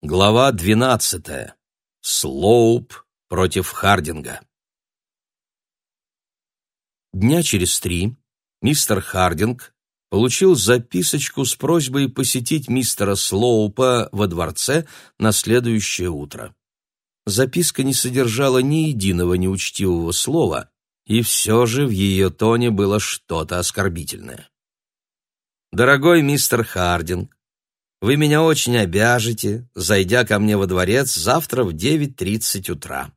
Глава двенадцатая. Слоуп против Хардинга. Дня через три мистер Хардинг получил записочку с просьбой посетить мистера Слоупа во дворце на следующее утро. Записка не содержала ни единого неучтивого слова, и все же в ее тоне было что-то оскорбительное. «Дорогой мистер Хардинг, вы меня очень обяжете, зайдя ко мне во дворец завтра в 9.30 утра.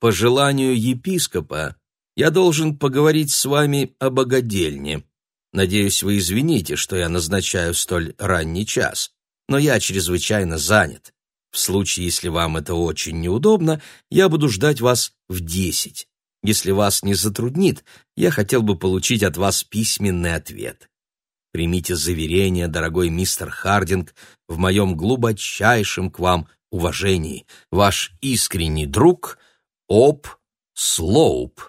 По желанию епископа я должен поговорить с вами о богадельне. Надеюсь, вы извините, что я назначаю столь ранний час, но я чрезвычайно занят. В случае, если вам это очень неудобно, я буду ждать вас в десять. Если вас не затруднит, я хотел бы получить от вас письменный ответ. Примите заверение, дорогой мистер Хардинг, в моем глубочайшем к вам уважении. Ваш искренний друг Об Слоуп.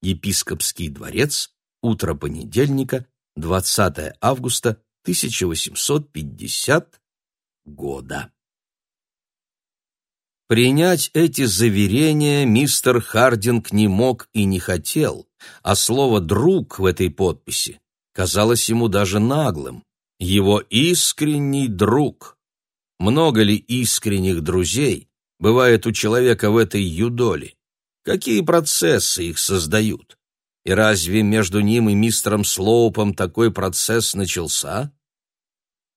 Епископский дворец. Утро понедельника, 20 августа 1850 года. Принять эти заверения мистер Хардинг не мог и не хотел, а слово «друг» в этой подписи казалось ему даже наглым. Его искренний друг. Много ли искренних друзей бывает у человека в этой юдоле? Какие процессы их создают? И разве между ним и мистером Слоупом такой процесс начался?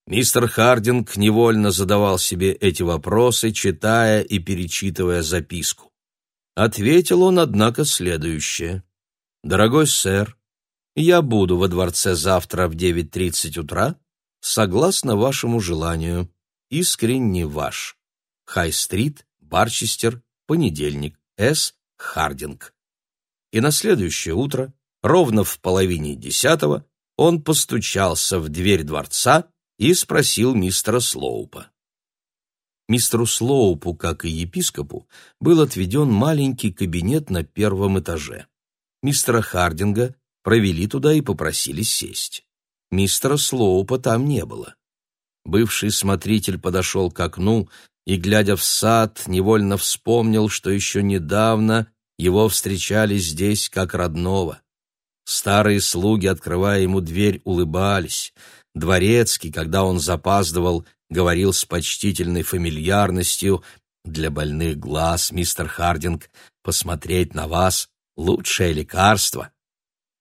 Мистер Хардинг невольно задавал себе эти вопросы, читая и перечитывая записку. Ответил он, однако, следующее. «Дорогой сэр, я буду во дворце завтра в 9.30 утра, согласно вашему желанию. Искренне ваш. Хай-стрит, Барчестер, понедельник. С. Хардинг. И на следующее утро, ровно в половине десятого, он постучался в дверь дворца и спросил мистера Слоупа. Мистеру Слоупу, как и епископу, был отведен маленький кабинет на первом этаже. Мистера Хардинга провели туда и попросили сесть. Мистера Слоупа там не было. Бывший смотритель подошел к окну и, глядя в сад, невольно вспомнил, что еще недавно его встречали здесь как родного. Старые слуги, открывая ему дверь, улыбались. Дворецкий, когда он запаздывал, говорил с почтительной фамильярностью «Для больных глаз, мистер Хардинг, посмотреть на вас — лучшее лекарство»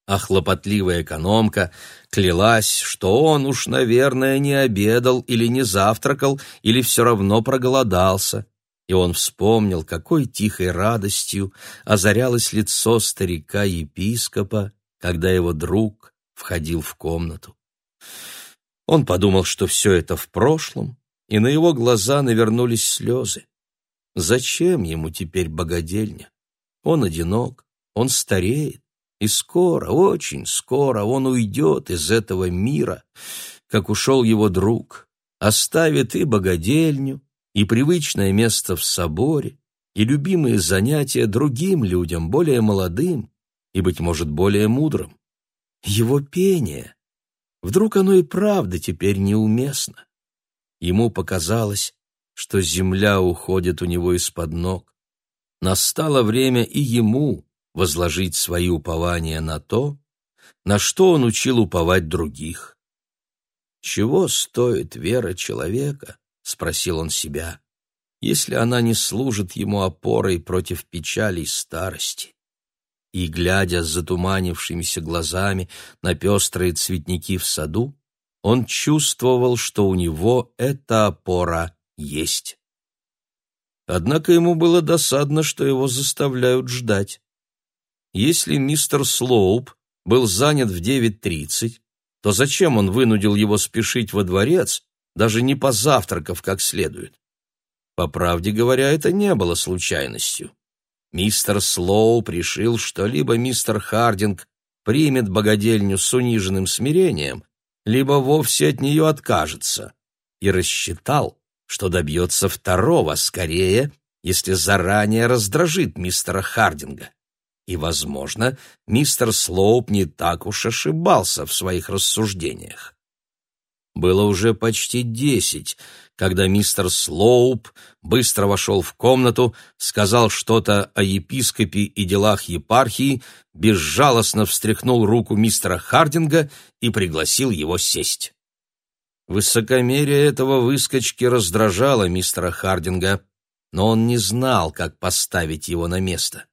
а хлопотливая экономка клялась, что он уж, наверное, не обедал или не завтракал, или все равно проголодался. И он вспомнил, какой тихой радостью озарялось лицо старика-епископа, когда его друг входил в комнату. Он подумал, что все это в прошлом, и на его глаза навернулись слезы. Зачем ему теперь богадельня? Он одинок, он стареет и скоро, очень скоро он уйдет из этого мира, как ушел его друг, оставит и богадельню, и привычное место в соборе, и любимые занятия другим людям, более молодым и, быть может, более мудрым. Его пение, вдруг оно и правда теперь неуместно. Ему показалось, что земля уходит у него из-под ног. Настало время и ему, возложить свои упования на то, на что он учил уповать других. «Чего стоит вера человека?» — спросил он себя, «если она не служит ему опорой против печали и старости?» И, глядя с затуманившимися глазами на пестрые цветники в саду, он чувствовал, что у него эта опора есть. Однако ему было досадно, что его заставляют ждать. Если мистер Слоуп был занят в 9.30, то зачем он вынудил его спешить во дворец, даже не позавтракав как следует? По правде говоря, это не было случайностью. Мистер Слоуп решил, что либо мистер Хардинг примет богадельню с униженным смирением, либо вовсе от нее откажется, и рассчитал, что добьется второго скорее, если заранее раздражит мистера Хардинга. И, возможно, мистер Слоуп не так уж ошибался в своих рассуждениях. Было уже почти десять, когда мистер Слоуп быстро вошел в комнату, сказал что-то о епископе и делах епархии, безжалостно встряхнул руку мистера Хардинга и пригласил его сесть. Высокомерие этого выскочки раздражало мистера Хардинга, но он не знал, как поставить его на место.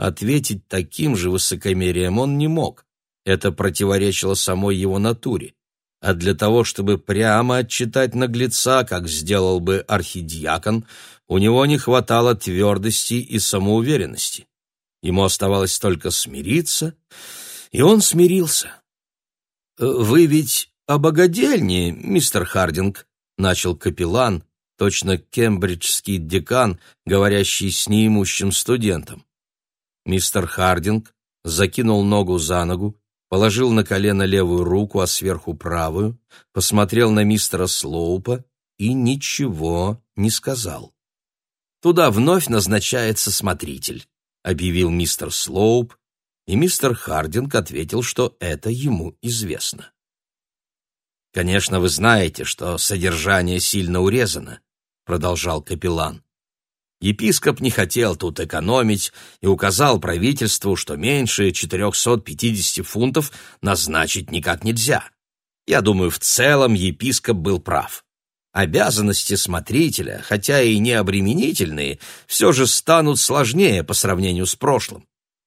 Ответить таким же высокомерием он не мог. Это противоречило самой его натуре а для того, чтобы прямо отчитать наглеца, как сделал бы архидиакон, у него не хватало твердости и самоуверенности. Ему оставалось только смириться, и он смирился. «Вы ведь о богадельне, мистер Хардинг», — начал капеллан, точно кембриджский декан, говорящий с неимущим студентом. Мистер Хардинг закинул ногу за ногу, положил на колено левую руку, а сверху правую, посмотрел на мистера Слоупа и ничего не сказал. «Туда вновь назначается смотритель», — объявил мистер Слоуп, и мистер Хардинг ответил, что это ему известно. «Конечно, вы знаете, что содержание сильно урезано», — продолжал капеллан. Епископ не хотел тут экономить и указал правительству, что меньше 450 фунтов назначить никак нельзя. Я думаю, в целом епископ был прав. Обязанности смотрителя, хотя и не обременительные, все же станут сложнее по сравнению с прошлым.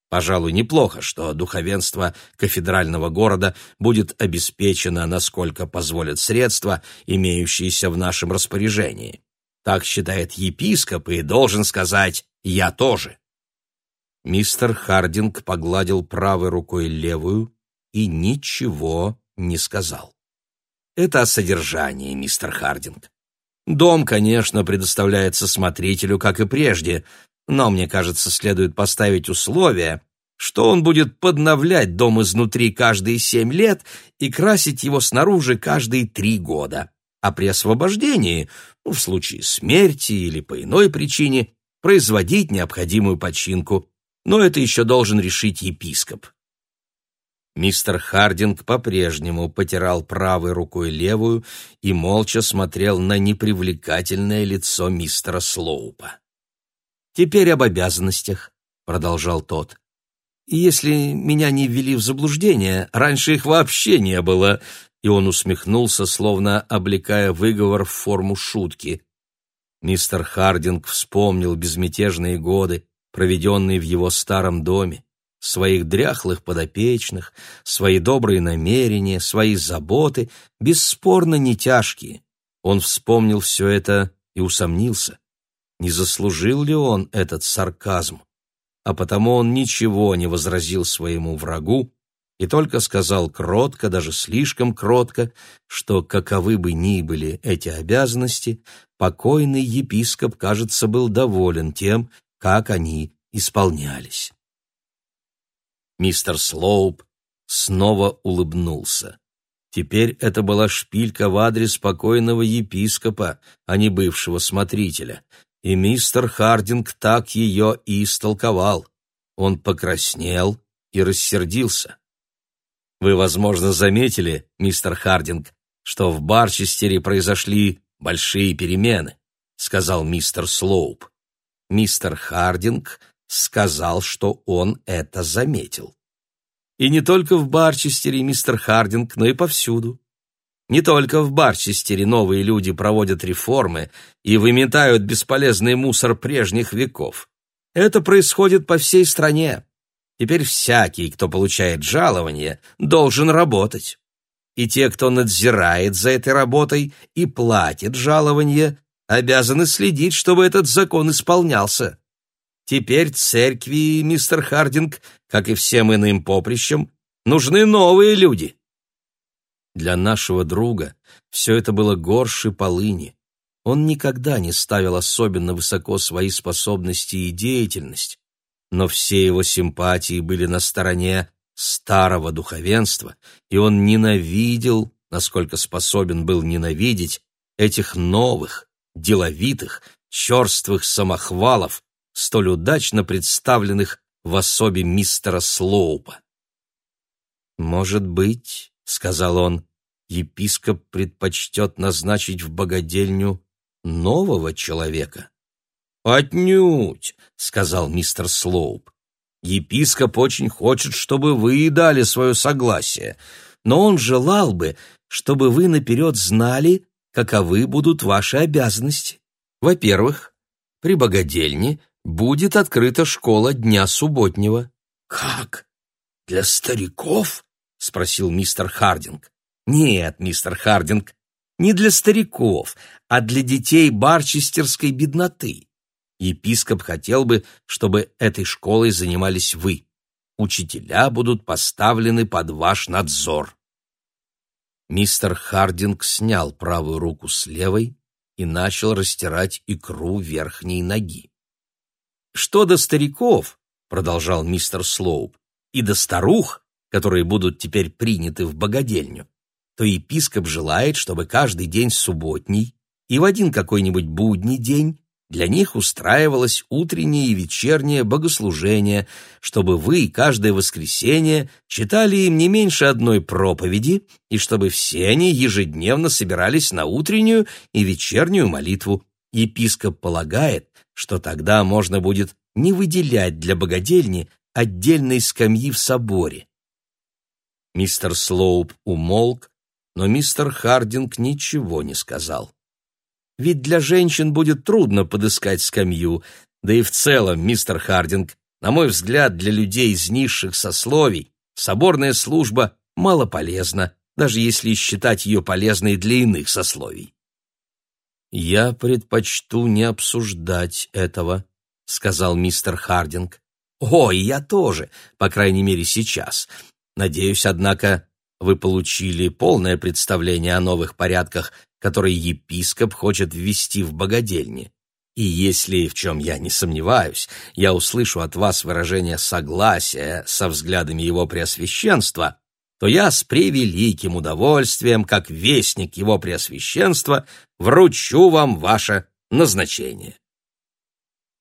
Пожалуй, неплохо, что духовенство кафедрального города будет обеспечено, насколько позволят средства, имеющиеся в нашем распоряжении. Так считает епископ и должен сказать «я тоже». Мистер Хардинг погладил правой рукой левую и ничего не сказал. Это о содержании, мистер Хардинг. Дом, конечно, предоставляется смотрителю, как и прежде, но, мне кажется, следует поставить условие, что он будет подновлять дом изнутри каждые семь лет и красить его снаружи каждые три года а при освобождении, в случае смерти или по иной причине, производить необходимую починку, но это еще должен решить епископ. Мистер Хардинг по-прежнему потирал правой рукой левую и молча смотрел на непривлекательное лицо мистера Слоупа. «Теперь об обязанностях», — продолжал тот. «Если меня не ввели в заблуждение, раньше их вообще не было, и он усмехнулся, словно облекая выговор в форму шутки. Мистер Хардинг вспомнил безмятежные годы, проведенные в его старом доме, своих дряхлых подопечных, свои добрые намерения, свои заботы, бесспорно не тяжкие. Он вспомнил все это и усомнился, не заслужил ли он этот сарказм, а потому он ничего не возразил своему врагу, и только сказал кротко, даже слишком кротко, что каковы бы ни были эти обязанности, покойный епископ, кажется, был доволен тем, как они исполнялись. Мистер Слоуп снова улыбнулся. Теперь это была шпилька в адрес покойного епископа, а не бывшего смотрителя, и мистер Хардинг так ее и истолковал. Он покраснел и рассердился. Вы, возможно, заметили, мистер Хардинг, что в Барчестере произошли большие перемены, сказал мистер Слоуп. Мистер Хардинг сказал, что он это заметил. И не только в Барчестере, мистер Хардинг, но и повсюду. Не только в Барчестере новые люди проводят реформы и выметают бесполезный мусор прежних веков. Это происходит по всей стране. Теперь всякий, кто получает жалование, должен работать. И те, кто надзирает за этой работой и платит жалование, обязаны следить, чтобы этот закон исполнялся. Теперь церкви, мистер Хардинг, как и всем иным поприщам, нужны новые люди. Для нашего друга все это было горше полыни. Он никогда не ставил особенно высоко свои способности и деятельность, но все его симпатии были на стороне старого духовенства, и он ненавидел, насколько способен был ненавидеть, этих новых, деловитых, черствых самохвалов, столь удачно представленных в особе мистера Слоупа. «Может быть, — сказал он, — епископ предпочтет назначить в богадельню нового человека. «Отнюдь», — сказал мистер Слоуп. «Епископ очень хочет, чтобы вы дали свое согласие, но он желал бы, чтобы вы наперед знали, каковы будут ваши обязанности. Во-первых, при богадельне будет открыта школа дня субботнего». «Как? Для стариков?» — спросил мистер Хардинг. «Нет, мистер Хардинг, не для стариков, а для детей барчестерской бедноты. Епископ хотел бы, чтобы этой школой занимались вы. Учителя будут поставлены под ваш надзор. Мистер Хардинг снял правую руку с левой и начал растирать икру верхней ноги. «Что до стариков?» — продолжал мистер Слоуп, «и до старух, которые будут теперь приняты в богадельню, то епископ желает, чтобы каждый день субботний и в один какой-нибудь будний день для них устраивалось утреннее и вечернее богослужение, чтобы вы каждое воскресенье читали им не меньше одной проповеди, и чтобы все они ежедневно собирались на утреннюю и вечернюю молитву. Епископ полагает, что тогда можно будет не выделять для богадельни отдельной скамьи в соборе. Мистер Слоуп умолк, но мистер Хардинг ничего не сказал. Ведь для женщин будет трудно подыскать скамью, да и в целом, мистер Хардинг, на мой взгляд, для людей из низших сословий соборная служба мало полезна, даже если считать ее полезной для иных сословий. «Я предпочту не обсуждать этого», — сказал мистер Хардинг. «О, и я тоже, по крайней мере, сейчас. Надеюсь, однако, вы получили полное представление о новых порядках, которые епископ хочет ввести в богадельне. И если, в чем я не сомневаюсь, я услышу от вас выражение согласия со взглядами его преосвященства, то я с превеликим удовольствием, как вестник его преосвященства, вручу вам ваше назначение.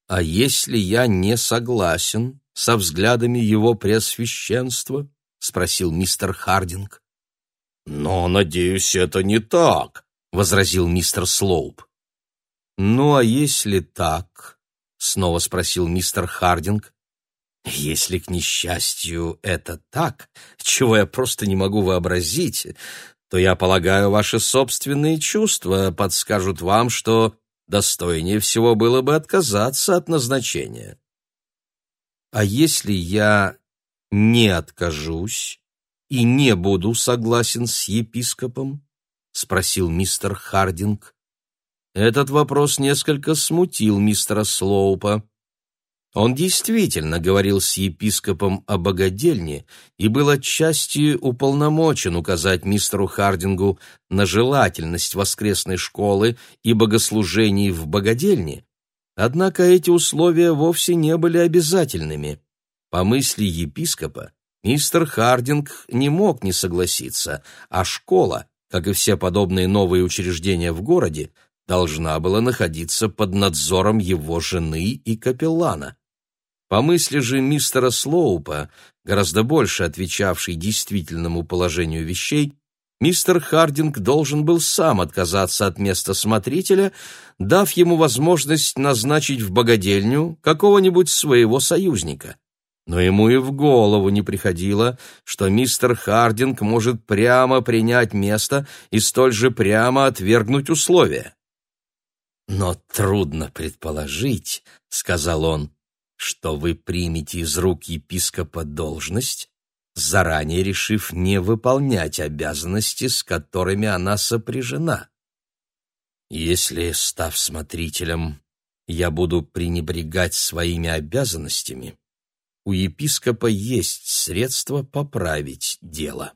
А если я не согласен со взглядами его преосвященства? — спросил мистер Хардинг. «Но, надеюсь, это не так», — возразил мистер Слоуп. «Ну, а если так?» — снова спросил мистер Хардинг. «Если, к несчастью, это так, чего я просто не могу вообразить, то, я полагаю, ваши собственные чувства подскажут вам, что достойнее всего было бы отказаться от назначения. А если я не откажусь и не буду согласен с епископом? Спросил мистер Хардинг. Этот вопрос несколько смутил мистера Слоупа. Он действительно говорил с епископом о богадельне и был отчасти уполномочен указать мистеру Хардингу на желательность воскресной школы и богослужений в богадельне, однако эти условия вовсе не были обязательными. По мысли епископа, мистер Хардинг не мог не согласиться, а школа, как и все подобные новые учреждения в городе, должна была находиться под надзором его жены и капеллана. По мысли же мистера Слоупа, гораздо больше отвечавшей действительному положению вещей, мистер Хардинг должен был сам отказаться от места смотрителя, дав ему возможность назначить в богадельню какого-нибудь своего союзника но ему и в голову не приходило, что мистер Хардинг может прямо принять место и столь же прямо отвергнуть условия. «Но трудно предположить», — сказал он, — «что вы примете из рук епископа должность, заранее решив не выполнять обязанности, с которыми она сопряжена. Если, став смотрителем, я буду пренебрегать своими обязанностями, у епископа есть средства поправить дело.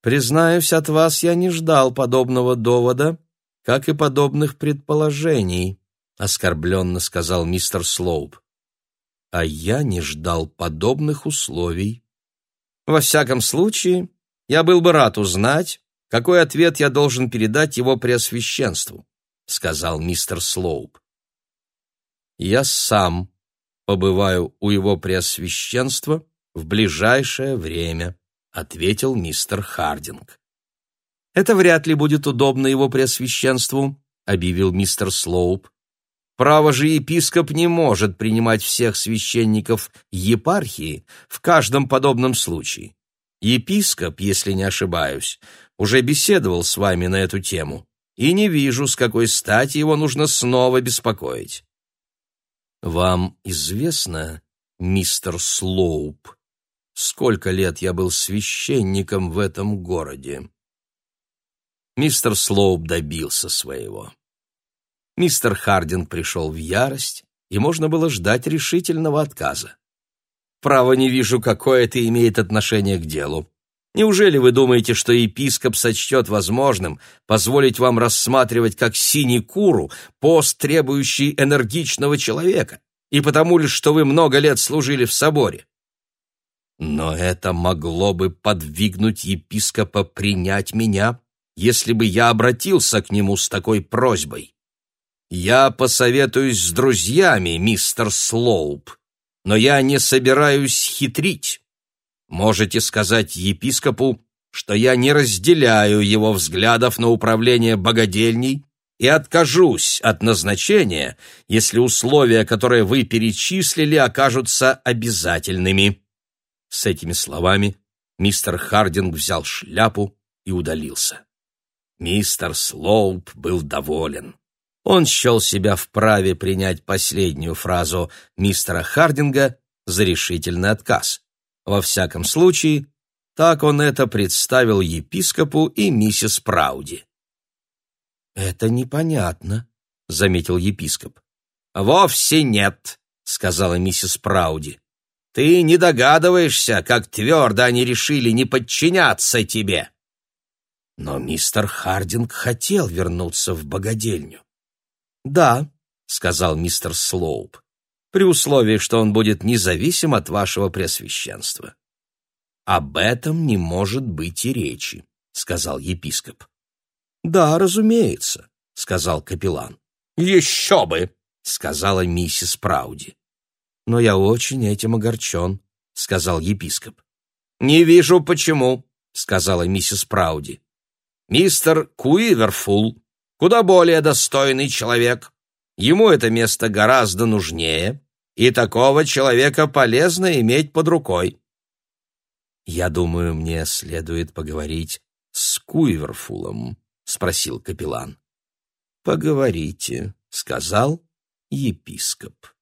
Признаюсь, от вас я не ждал подобного довода, как и подобных предположений, оскорбленно сказал мистер Слоуп. А я не ждал подобных условий. Во всяком случае, я был бы рад узнать, какой ответ я должен передать его преосвященству, сказал мистер Слоуп. Я сам побываю у его преосвященства в ближайшее время», — ответил мистер Хардинг. Это вряд ли будет удобно его преосвященству, объявил мистер Слоуп. Право же епископ не может принимать всех священников епархии в каждом подобном случае. Епископ, если не ошибаюсь, уже беседовал с вами на эту тему, и не вижу, с какой стати его нужно снова беспокоить. Вам известно, мистер Слоуп, сколько лет я был священником в этом городе? Мистер Слоуп добился своего. Мистер Хардинг пришел в ярость, и можно было ждать решительного отказа. «Право не вижу, какое это имеет отношение к делу. Неужели вы думаете, что епископ сочтет возможным позволить вам рассматривать как синекуру пост, требующий энергичного человека, и потому лишь, что вы много лет служили в соборе? Но это могло бы подвигнуть епископа принять меня, если бы я обратился к нему с такой просьбой. Я посоветуюсь с друзьями, мистер Слоуп, но я не собираюсь хитрить. Можете сказать епископу, что я не разделяю его взглядов на управление богадельней и откажусь от назначения, если условия, которые вы перечислили, окажутся обязательными. С этими словами мистер Хардинг взял шляпу и удалился. Мистер Слоуп был доволен. Он счел себя вправе принять последнюю фразу мистера Хардинга за решительный отказ. Во всяком случае, так он это представил епископу и миссис Прауди. «Это непонятно», — заметил епископ. «Вовсе нет», — сказала миссис Прауди. «Ты не догадываешься, как твердо они решили не подчиняться тебе». Но мистер Хардинг хотел вернуться в богадельню. «Да», — сказал мистер Слоуп, «при условии, что он будет независим от вашего пресвященства». «Об этом не может быть и речи», — сказал епископ. «Да, разумеется», — сказал капеллан. «Еще бы!» — сказала миссис Прауди. «Но я очень этим огорчен», — сказал епископ. «Не вижу, почему», — сказала миссис Прауди. «Мистер Куиверфул куда более достойный человек. Ему это место гораздо нужнее, и такого человека полезно иметь под рукой. «Я думаю, мне следует поговорить с Куиверфулом», — спросил капеллан. «Поговорите», — сказал епископ.